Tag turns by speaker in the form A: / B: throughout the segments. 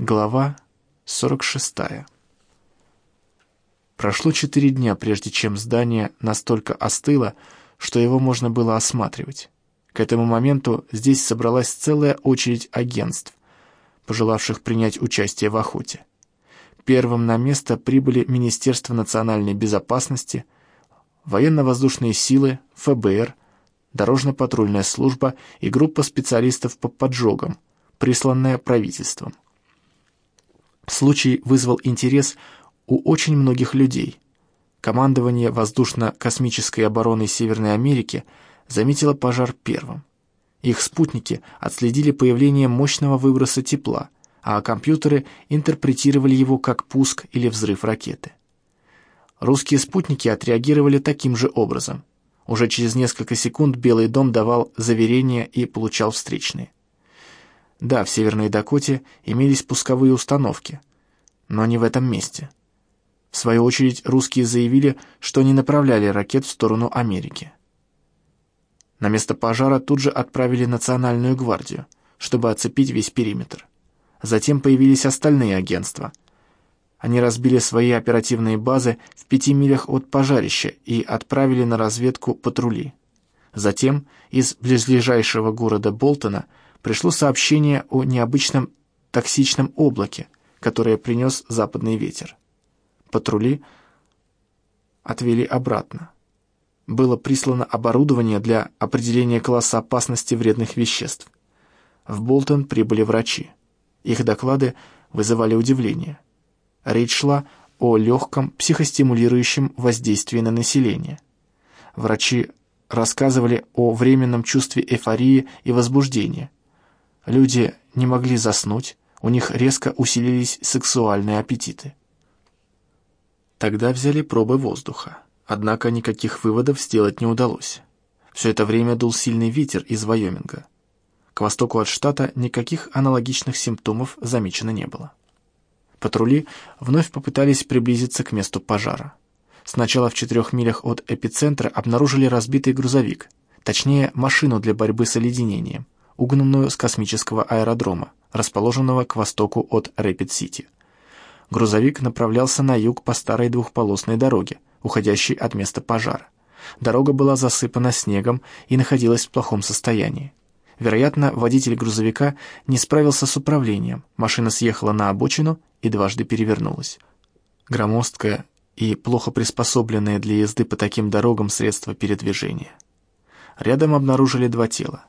A: Глава 46. Прошло четыре дня, прежде чем здание настолько остыло, что его можно было осматривать. К этому моменту здесь собралась целая очередь агентств, пожелавших принять участие в охоте. Первым на место прибыли Министерство национальной безопасности, военно-воздушные силы, ФБР, дорожно-патрульная служба и группа специалистов по поджогам, присланная правительством. Случай вызвал интерес у очень многих людей. Командование воздушно-космической обороны Северной Америки заметило пожар первым. Их спутники отследили появление мощного выброса тепла, а компьютеры интерпретировали его как пуск или взрыв ракеты. Русские спутники отреагировали таким же образом. Уже через несколько секунд Белый дом давал заверения и получал встречные. Да, в Северной Дакоте имелись пусковые установки, но не в этом месте. В свою очередь, русские заявили, что не направляли ракет в сторону Америки. На место пожара тут же отправили Национальную гвардию, чтобы оцепить весь периметр. Затем появились остальные агентства. Они разбили свои оперативные базы в пяти милях от пожарища и отправили на разведку патрули. Затем из близлежащего города Болтона – пришло сообщение о необычном токсичном облаке, которое принес западный ветер. Патрули отвели обратно. Было прислано оборудование для определения класса опасности вредных веществ. В Болтон прибыли врачи. Их доклады вызывали удивление. Речь шла о легком психостимулирующем воздействии на население. Врачи рассказывали о временном чувстве эйфории и возбуждения, Люди не могли заснуть, у них резко усилились сексуальные аппетиты. Тогда взяли пробы воздуха, однако никаких выводов сделать не удалось. Все это время дул сильный ветер из Вайоминга. К востоку от штата никаких аналогичных симптомов замечено не было. Патрули вновь попытались приблизиться к месту пожара. Сначала в четырех милях от эпицентра обнаружили разбитый грузовик, точнее машину для борьбы с оледенением – угнанную с космического аэродрома, расположенного к востоку от Рэпид-Сити. Грузовик направлялся на юг по старой двухполосной дороге, уходящей от места пожара. Дорога была засыпана снегом и находилась в плохом состоянии. Вероятно, водитель грузовика не справился с управлением, машина съехала на обочину и дважды перевернулась. Громоздкое и плохо приспособленное для езды по таким дорогам средство передвижения. Рядом обнаружили два тела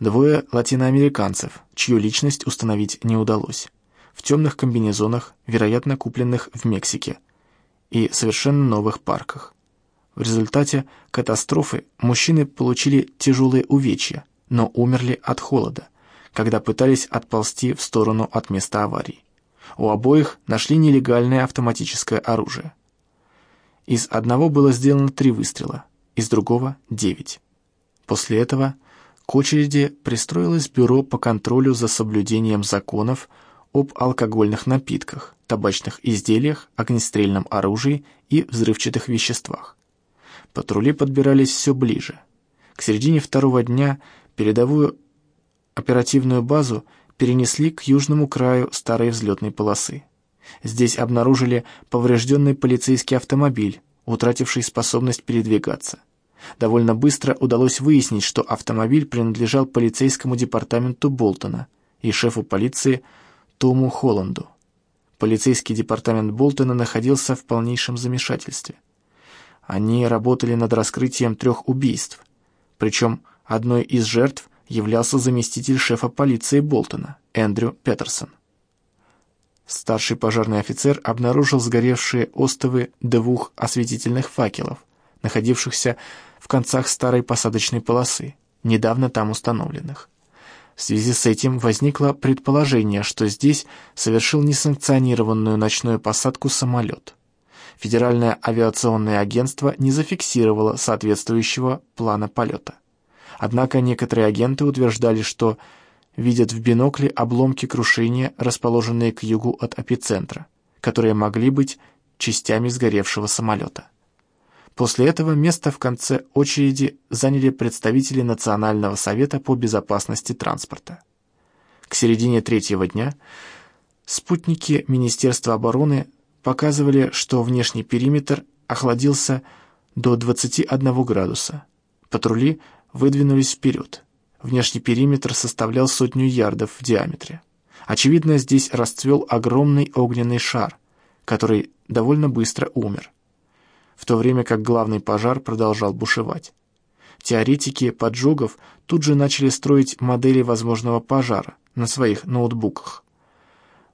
A: двое латиноамериканцев, чью личность установить не удалось, в темных комбинезонах, вероятно, купленных в Мексике, и совершенно новых парках. В результате катастрофы мужчины получили тяжелые увечья, но умерли от холода, когда пытались отползти в сторону от места аварии. У обоих нашли нелегальное автоматическое оружие. Из одного было сделано три выстрела, из другого — девять. После этого к очереди пристроилось бюро по контролю за соблюдением законов об алкогольных напитках, табачных изделиях, огнестрельном оружии и взрывчатых веществах. Патрули подбирались все ближе. К середине второго дня передовую оперативную базу перенесли к южному краю старой взлетной полосы. Здесь обнаружили поврежденный полицейский автомобиль, утративший способность передвигаться. Довольно быстро удалось выяснить, что автомобиль принадлежал полицейскому департаменту Болтона и шефу полиции Тому Холланду. Полицейский департамент Болтона находился в полнейшем замешательстве. Они работали над раскрытием трех убийств, причем одной из жертв являлся заместитель шефа полиции Болтона, Эндрю Петерсон. Старший пожарный офицер обнаружил сгоревшие остовы двух осветительных факелов, находившихся в концах старой посадочной полосы, недавно там установленных. В связи с этим возникло предположение, что здесь совершил несанкционированную ночную посадку самолет. Федеральное авиационное агентство не зафиксировало соответствующего плана полета. Однако некоторые агенты утверждали, что видят в бинокле обломки крушения, расположенные к югу от эпицентра, которые могли быть частями сгоревшего самолета. После этого место в конце очереди заняли представители Национального совета по безопасности транспорта. К середине третьего дня Спутники Министерства обороны показывали, что внешний периметр охладился до 21 градуса. Патрули выдвинулись вперед. Внешний периметр составлял сотню ярдов в диаметре. Очевидно, здесь расцвел огромный огненный шар, который довольно быстро умер, в то время как главный пожар продолжал бушевать. Теоретики поджогов тут же начали строить модели возможного пожара на своих ноутбуках.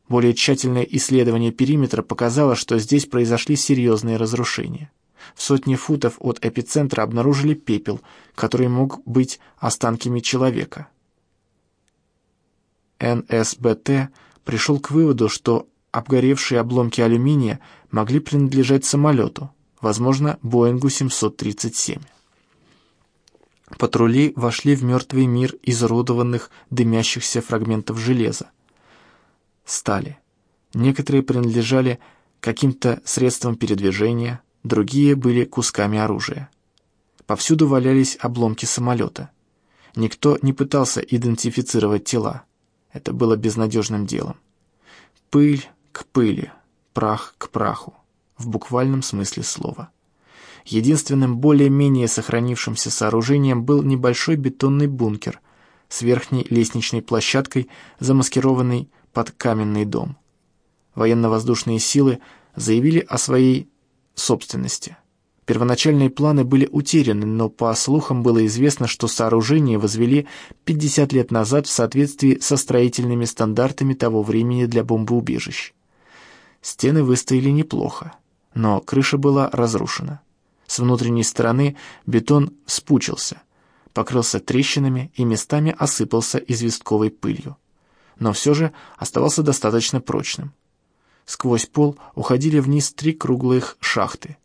A: Более тщательное исследование периметра показало, что здесь произошли серьезные разрушения. В сотне футов от эпицентра обнаружили пепел, который мог быть останками человека. НСБТ пришел к выводу, что обгоревшие обломки алюминия могли принадлежать самолету, возможно, Боингу 737. Патрули вошли в мертвый мир изуродованных дымящихся фрагментов железа, стали. Некоторые принадлежали каким-то средствам передвижения, другие были кусками оружия. Повсюду валялись обломки самолета. Никто не пытался идентифицировать тела. Это было безнадежным делом. Пыль к пыли, прах к праху, в буквальном смысле слова. Единственным более-менее сохранившимся сооружением был небольшой бетонный бункер с верхней лестничной площадкой, замаскированный под каменный дом. Военно-воздушные силы заявили о своей собственности. Первоначальные планы были утеряны, но по слухам было известно, что сооружение возвели 50 лет назад в соответствии со строительными стандартами того времени для бомбоубежищ. Стены выстояли неплохо, но крыша была разрушена. С внутренней стороны бетон спучился, покрылся трещинами и местами осыпался известковой пылью но все же оставался достаточно прочным. Сквозь пол уходили вниз три круглых шахты.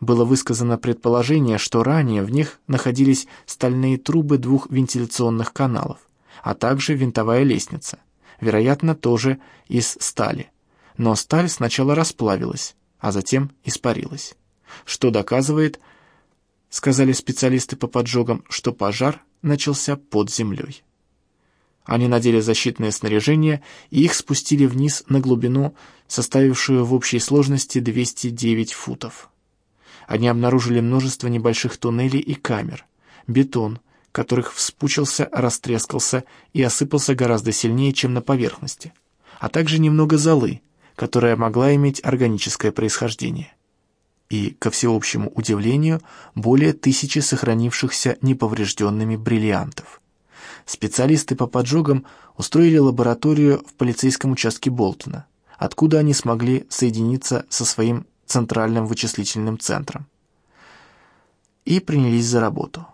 A: Было высказано предположение, что ранее в них находились стальные трубы двух вентиляционных каналов, а также винтовая лестница, вероятно, тоже из стали. Но сталь сначала расплавилась, а затем испарилась. Что доказывает, сказали специалисты по поджогам, что пожар начался под землей. Они надели защитное снаряжение и их спустили вниз на глубину, составившую в общей сложности 209 футов. Они обнаружили множество небольших туннелей и камер, бетон, которых вспучился, растрескался и осыпался гораздо сильнее, чем на поверхности, а также немного золы, которая могла иметь органическое происхождение. И, ко всеобщему удивлению, более тысячи сохранившихся неповрежденными бриллиантов – специалисты по поджогам устроили лабораторию в полицейском участке Болтона, откуда они смогли соединиться со своим центральным вычислительным центром. И принялись за работу.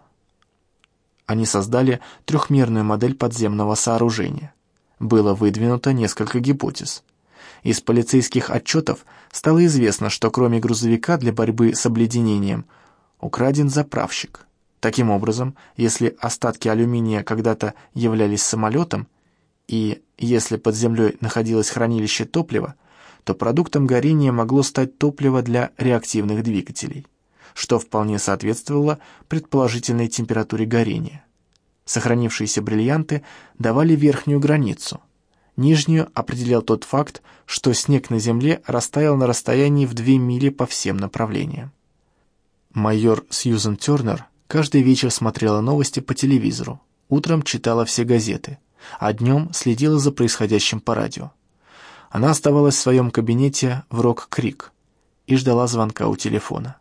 A: Они создали трехмерную модель подземного сооружения. Было выдвинуто несколько гипотез. Из полицейских отчетов стало известно, что кроме грузовика для борьбы с обледенением украден заправщик – Таким образом, если остатки алюминия когда-то являлись самолетом, и если под землей находилось хранилище топлива, то продуктом горения могло стать топливо для реактивных двигателей, что вполне соответствовало предположительной температуре горения. Сохранившиеся бриллианты давали верхнюю границу. Нижнюю определял тот факт, что снег на земле растаял на расстоянии в 2 мили по всем направлениям. Майор Сьюзен Тернер Каждый вечер смотрела новости по телевизору, утром читала все газеты, а днем следила за происходящим по радио. Она оставалась в своем кабинете в Рок-Крик и ждала звонка у телефона.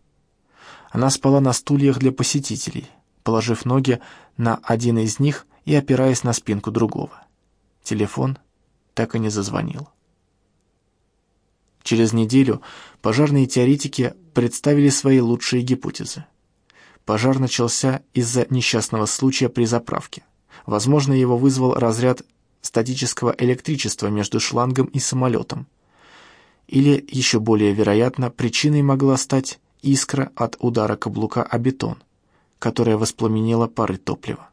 A: Она спала на стульях для посетителей, положив ноги на один из них и опираясь на спинку другого. Телефон так и не зазвонил. Через неделю пожарные теоретики представили свои лучшие гипотезы. Пожар начался из-за несчастного случая при заправке. Возможно, его вызвал разряд статического электричества между шлангом и самолетом. Или, еще более вероятно, причиной могла стать искра от удара каблука о бетон, которая воспламенила пары топлива.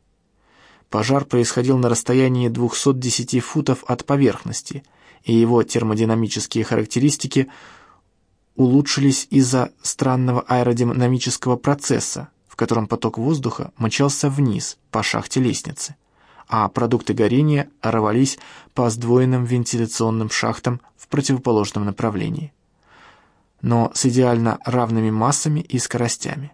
A: Пожар происходил на расстоянии 210 футов от поверхности, и его термодинамические характеристики улучшились из-за странного аэродинамического процесса, котором поток воздуха мчался вниз по шахте лестницы, а продукты горения рвались по сдвоенным вентиляционным шахтам в противоположном направлении, но с идеально равными массами и скоростями.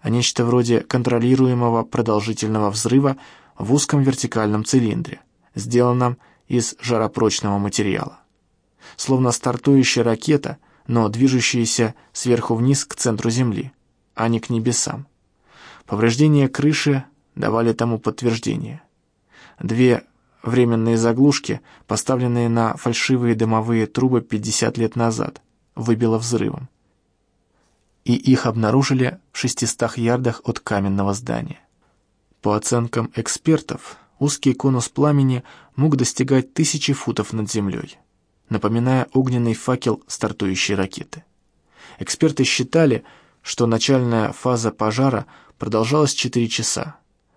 A: А нечто вроде контролируемого продолжительного взрыва в узком вертикальном цилиндре, сделанном из жаропрочного материала. Словно стартующая ракета, но движущаяся сверху вниз к центру Земли, а не к небесам. Повреждения крыши давали тому подтверждение. Две временные заглушки, поставленные на фальшивые дымовые трубы 50 лет назад, выбило взрывом. И их обнаружили в 600 ярдах от каменного здания. По оценкам экспертов, узкий конус пламени мог достигать тысячи футов над землей, напоминая огненный факел стартующей ракеты. Эксперты считали, что начальная фаза пожара продолжалась 4 часа,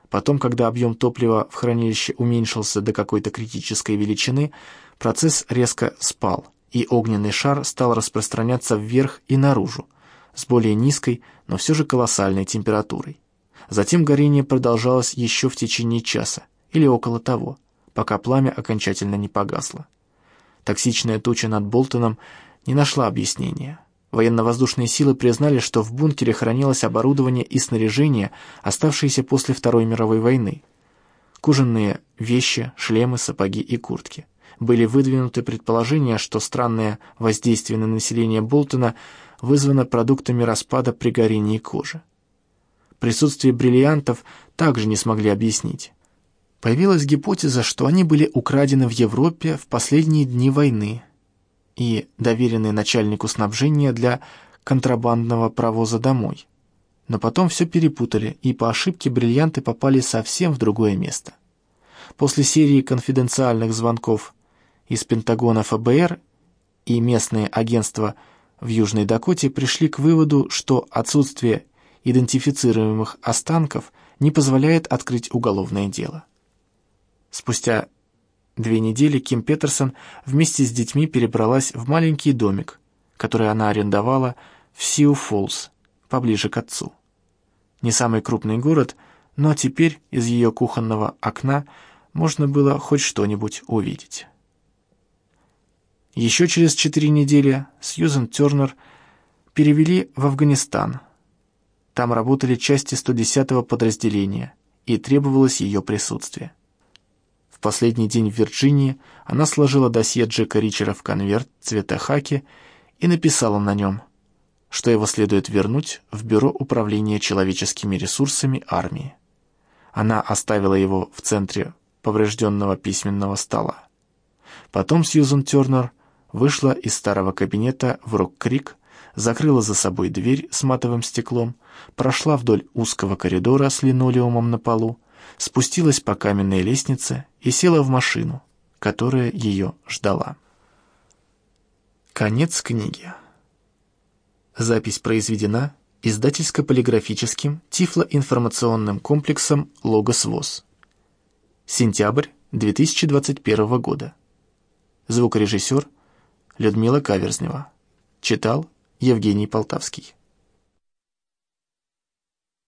A: Потом, когда объем топлива в хранилище уменьшился до какой-то критической величины, процесс резко спал, и огненный шар стал распространяться вверх и наружу, с более низкой, но все же колоссальной температурой. Затем горение продолжалось еще в течение часа, или около того, пока пламя окончательно не погасло. Токсичная туча над Болтоном не нашла объяснения. Военно-воздушные силы признали, что в бункере хранилось оборудование и снаряжение, оставшиеся после Второй мировой войны. Кожаные вещи, шлемы, сапоги и куртки. Были выдвинуты предположения, что странное воздействие на население Болтона вызвано продуктами распада при горении кожи. Присутствие бриллиантов также не смогли объяснить. Появилась гипотеза, что они были украдены в Европе в последние дни войны – и доверенный начальнику снабжения для контрабандного провоза домой. Но потом все перепутали, и по ошибке бриллианты попали совсем в другое место. После серии конфиденциальных звонков из Пентагона ФБР и местные агентства в Южной Дакоте пришли к выводу, что отсутствие идентифицируемых останков не позволяет открыть уголовное дело. Спустя Две недели Ким Петерсон вместе с детьми перебралась в маленький домик, который она арендовала в Сиу-Фоллс, поближе к отцу. Не самый крупный город, но теперь из ее кухонного окна можно было хоть что-нибудь увидеть. Еще через четыре недели Сьюзен Тернер перевели в Афганистан. Там работали части 110-го подразделения, и требовалось ее присутствие последний день в Вирджинии она сложила досье Джека Ричера в конверт цвета хаки и написала на нем, что его следует вернуть в Бюро управления человеческими ресурсами армии. Она оставила его в центре поврежденного письменного стола. Потом Сьюзен Тернер вышла из старого кабинета в Рок-Крик, закрыла за собой дверь с матовым стеклом, прошла вдоль узкого коридора с линолеумом на полу, спустилась по каменной лестнице и села в машину, которая ее ждала. Конец книги. Запись произведена издательско-полиграфическим тифлоинформационным комплексом «Логос ВОЗ». Сентябрь 2021 года. Звукорежиссер Людмила Каверзнева. Читал Евгений Полтавский.